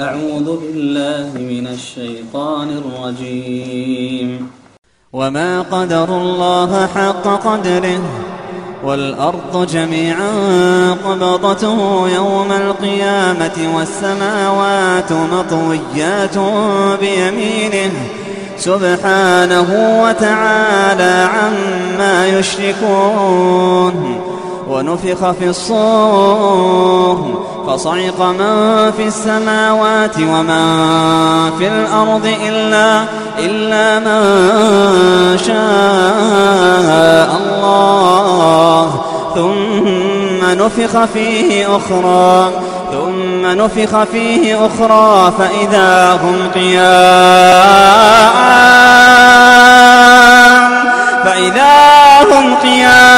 أعوذ بالله من الشيطان الرجيم. وما قدر الله حق قدره والأرض جميعا قبضته يوم القيامة والسماوات مطويات بيمينه سبحانه وتعالى عما يشركون ونفخ في الصور فصعق من في السماوات ومن في الأرض إلا, إلا من شاء الله. ثم نفخ فيه أخرى ثم نفخ فيه أخرى فإذا هم قيام فإذا هم قيام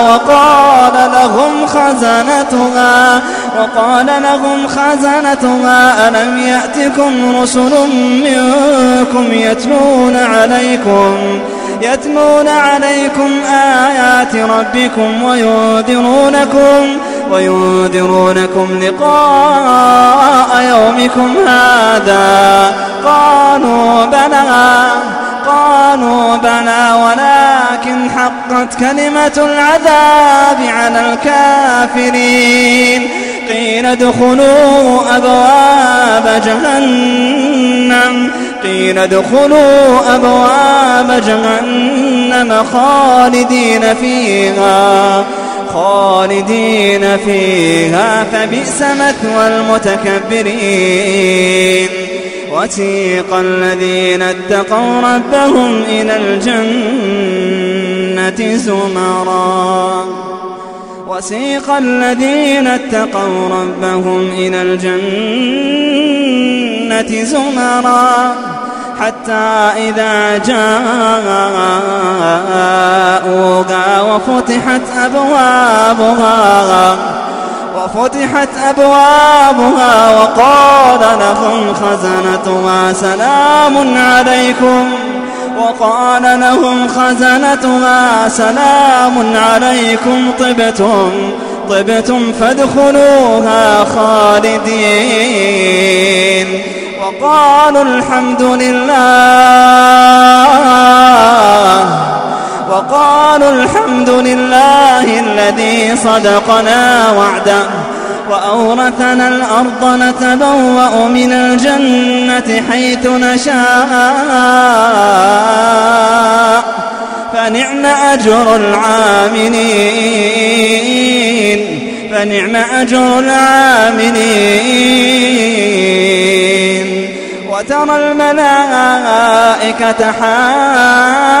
وقال لهم خزنتها وقال لهم خزنتها ألم يأتكم رسل منكم يتلون عليكم يتلون عليكم آيات ربكم وينذرونكم وينذرونكم لقاء يومكم هذا. قالوا بلى قالوا بلى ولكن كلمة العذاب على الكافرين. قيل ادخلوا أبواب جهنم. قيل ادخلوا أبواب جهنم خالدين فيها خالدين فيها. فبئس مثوى المتكبرين. وسيق الذين اتقوا ربهم إلى الجنة. زمرا. وسيق الذين اتقوا ربهم إلى الجنة زمرا. حتى إذا جاءوها وفتحت أبوابها وفتحت أبوابها وقال لهم خزنتها سلام عليكم. وقال لهم خزنتها سلام عليكم طبتم طبتم فادخلوها خالدين. وقالوا الحمد لله وقالوا الحمد لله الذي صدقنا وعده. وأورثنا الأرض نتبوأ من الجنة حيث نشاء. فنعم أجر العاملين. فنعم أجر العاملين. وترى الملائكة حافين